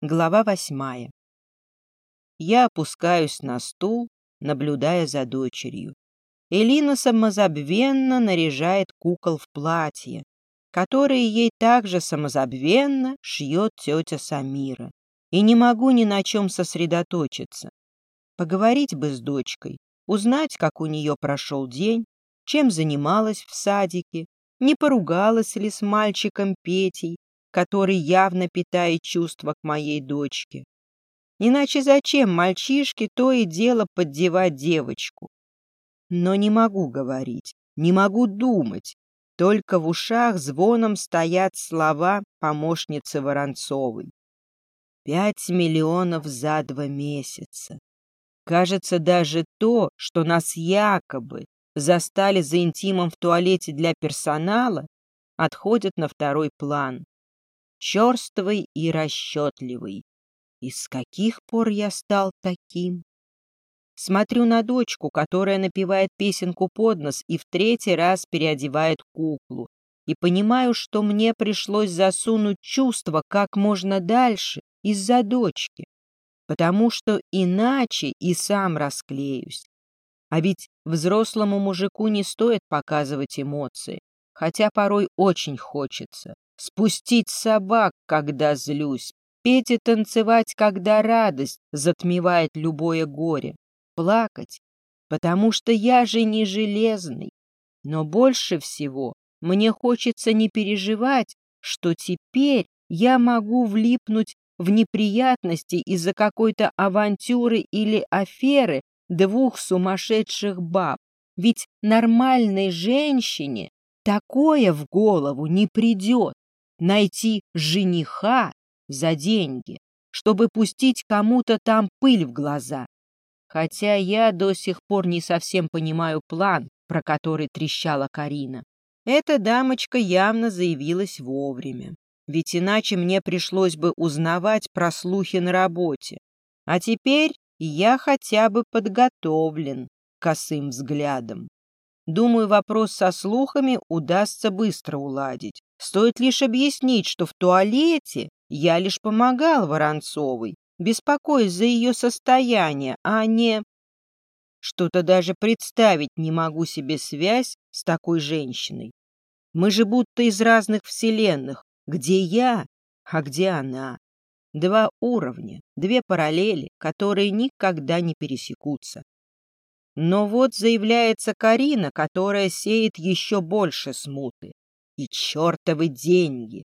Глава восьмая. Я опускаюсь на стул, наблюдая за дочерью. Элина самозабвенно наряжает кукол в платье, которые ей также самозабвенно шьет тетя Самира. И не могу ни на чем сосредоточиться. Поговорить бы с дочкой, узнать, как у нее прошел день, чем занималась в садике, не поругалась ли с мальчиком Петей, который явно питает чувства к моей дочке. Иначе зачем мальчишке то и дело поддевать девочку? Но не могу говорить, не могу думать. Только в ушах звоном стоят слова помощницы Воронцовой. Пять миллионов за два месяца. Кажется, даже то, что нас якобы застали за интимом в туалете для персонала, отходит на второй план черствый и расчетливый. И с каких пор я стал таким? Смотрю на дочку, которая напевает песенку под нос и в третий раз переодевает куклу, и понимаю, что мне пришлось засунуть чувство как можно дальше из-за дочки, потому что иначе и сам расклеюсь. А ведь взрослому мужику не стоит показывать эмоции, хотя порой очень хочется спустить собак, когда злюсь, петь и танцевать, когда радость затмевает любое горе, плакать, потому что я же не железный. Но больше всего мне хочется не переживать, что теперь я могу влипнуть в неприятности из-за какой-то авантюры или аферы двух сумасшедших баб. Ведь нормальной женщине такое в голову не придет найти жениха за деньги, чтобы пустить кому-то там пыль в глаза. Хотя я до сих пор не совсем понимаю план, про который трещала Карина. Эта дамочка явно заявилась вовремя, ведь иначе мне пришлось бы узнавать про слухи на работе. А теперь я хотя бы подготовлен косым взглядом. Думаю, вопрос со слухами удастся быстро уладить. Стоит лишь объяснить, что в туалете я лишь помогал Воронцовой, беспокоясь за ее состояние, а не... Что-то даже представить не могу себе связь с такой женщиной. Мы же будто из разных вселенных. Где я, а где она? Два уровня, две параллели, которые никогда не пересекутся. Но вот заявляется Карина, которая сеет еще больше смуты. И чертовы деньги!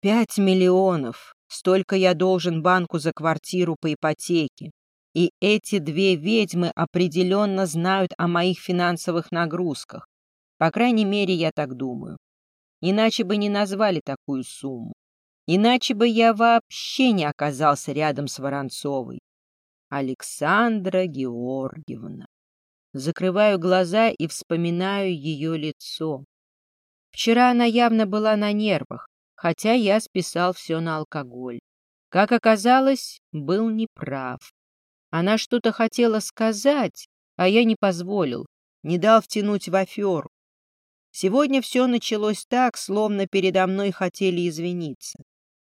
Пять миллионов! Столько я должен банку за квартиру по ипотеке. И эти две ведьмы определенно знают о моих финансовых нагрузках. По крайней мере, я так думаю. Иначе бы не назвали такую сумму. Иначе бы я вообще не оказался рядом с Воронцовой. Александра Георгиевна. Закрываю глаза и вспоминаю ее лицо. Вчера она явно была на нервах, хотя я списал все на алкоголь. Как оказалось, был неправ. Она что-то хотела сказать, а я не позволил, не дал втянуть в аферу. Сегодня все началось так, словно передо мной хотели извиниться.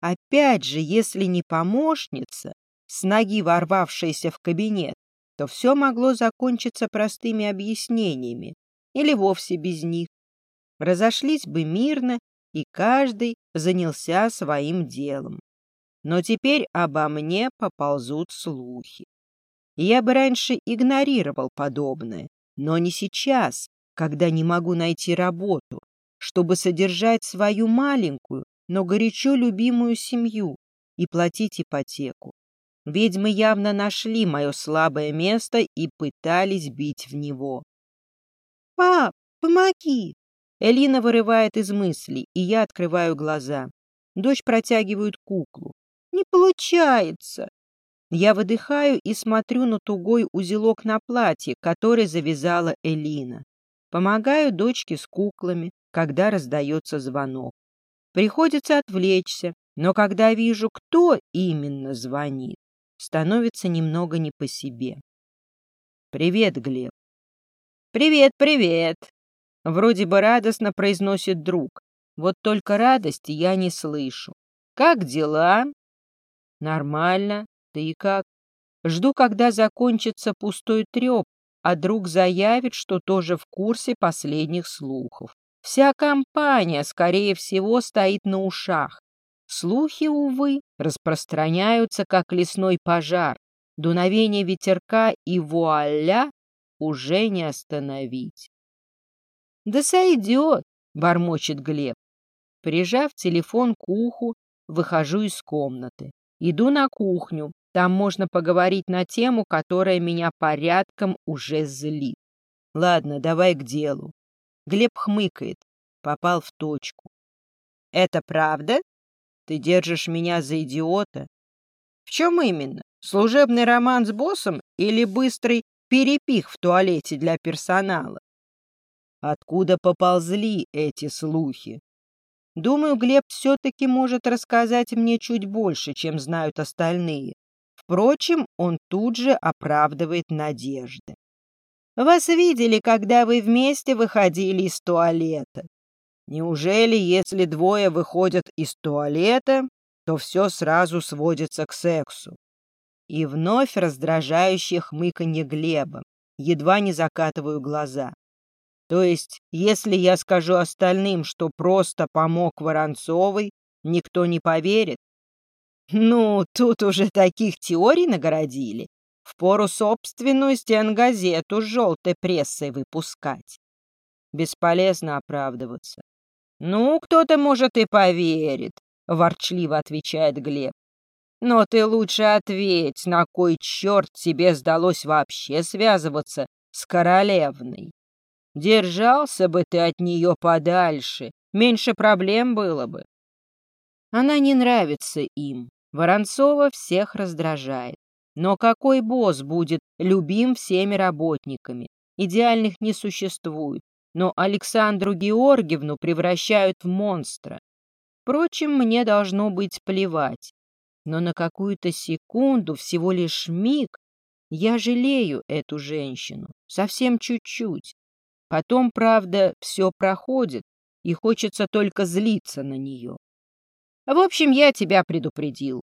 Опять же, если не помощница, с ноги ворвавшаяся в кабинет, то все могло закончиться простыми объяснениями или вовсе без них. Разошлись бы мирно, и каждый занялся своим делом. Но теперь обо мне поползут слухи. Я бы раньше игнорировал подобное, но не сейчас, когда не могу найти работу, чтобы содержать свою маленькую, но горячо любимую семью и платить ипотеку. Ведьмы явно нашли мое слабое место и пытались бить в него. «Пап, помоги!» Элина вырывает из мыслей, и я открываю глаза. Дочь протягивает куклу. «Не получается!» Я выдыхаю и смотрю на тугой узелок на платье, который завязала Элина. Помогаю дочке с куклами, когда раздается звонок. Приходится отвлечься, но когда вижу, кто именно звонит, становится немного не по себе. «Привет, Глеб». «Привет, привет!» Вроде бы радостно произносит друг. Вот только радости я не слышу. «Как дела?» Нормально. Ты как? Жду, когда закончится пустой треп, а друг заявит, что тоже в курсе последних слухов. Вся компания, скорее всего, стоит на ушах. Слухи, увы, распространяются, как лесной пожар. Дуновение ветерка и вуаля уже не остановить. «Да сойдет!» — бормочет Глеб. Прижав телефон к уху, выхожу из комнаты. Иду на кухню. Там можно поговорить на тему, которая меня порядком уже злит. Ладно, давай к делу. Глеб хмыкает. Попал в точку. Это правда? Ты держишь меня за идиота? В чем именно? Служебный роман с боссом или быстрый перепих в туалете для персонала? Откуда поползли эти слухи? Думаю, Глеб все-таки может рассказать мне чуть больше, чем знают остальные. Впрочем, он тут же оправдывает надежды. Вас видели, когда вы вместе выходили из туалета. Неужели, если двое выходят из туалета, то все сразу сводится к сексу? И вновь раздражающее хмыканье Глеба. Едва не закатываю глаза. То есть, если я скажу остальным, что просто помог Воронцовой, никто не поверит? Ну, тут уже таких теорий нагородили. Впору собственную стенгазету с желтой прессой выпускать. Бесполезно оправдываться. «Ну, кто-то, может, и поверит», — ворчливо отвечает Глеб. «Но ты лучше ответь, на кой черт тебе сдалось вообще связываться с королевной? Держался бы ты от нее подальше, меньше проблем было бы». Она не нравится им. Воронцова всех раздражает. Но какой босс будет любим всеми работниками? Идеальных не существует но Александру Георгиевну превращают в монстра. Впрочем, мне должно быть плевать. Но на какую-то секунду, всего лишь миг, я жалею эту женщину. Совсем чуть-чуть. Потом, правда, все проходит, и хочется только злиться на нее. В общем, я тебя предупредил.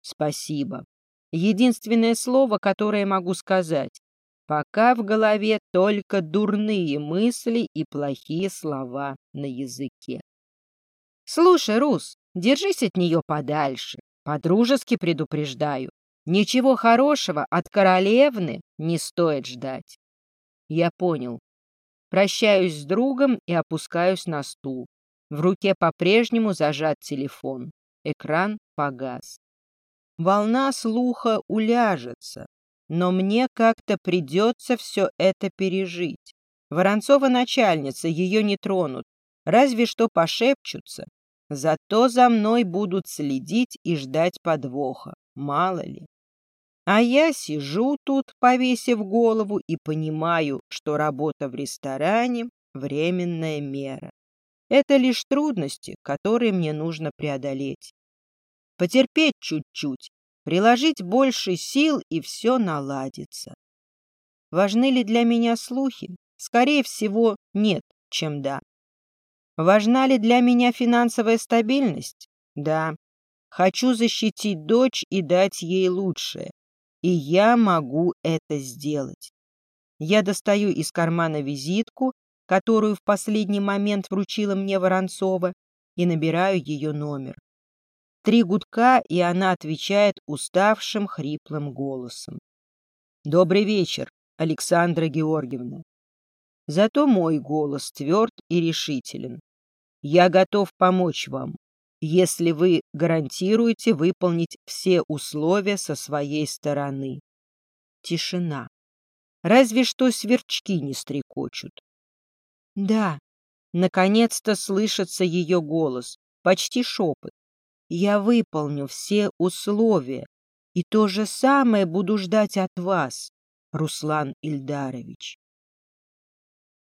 Спасибо. Единственное слово, которое могу сказать. Пока в голове только дурные мысли и плохие слова на языке. Слушай, Рус, держись от нее подальше. Подружески предупреждаю. Ничего хорошего от королевны не стоит ждать. Я понял. Прощаюсь с другом и опускаюсь на стул. В руке по-прежнему зажат телефон. Экран погас. Волна слуха уляжется, но мне как-то придется все это пережить. Воронцова начальница, ее не тронут, разве что пошепчутся. Зато за мной будут следить и ждать подвоха, мало ли. А я сижу тут, повесив голову, и понимаю, что работа в ресторане — временная мера. Это лишь трудности, которые мне нужно преодолеть. Потерпеть чуть-чуть, Приложить больше сил, и все наладится. Важны ли для меня слухи? Скорее всего, нет, чем да. Важна ли для меня финансовая стабильность? Да. Хочу защитить дочь и дать ей лучшее. И я могу это сделать. Я достаю из кармана визитку, которую в последний момент вручила мне Воронцова, и набираю ее номер. Три гудка, и она отвечает уставшим хриплым голосом. «Добрый вечер, Александра Георгиевна». Зато мой голос тверд и решителен. «Я готов помочь вам, если вы гарантируете выполнить все условия со своей стороны». Тишина. Разве что сверчки не стрекочут. «Да», наконец-то слышится ее голос, почти шепот. Я выполню все условия, и то же самое буду ждать от вас, Руслан Ильдарович.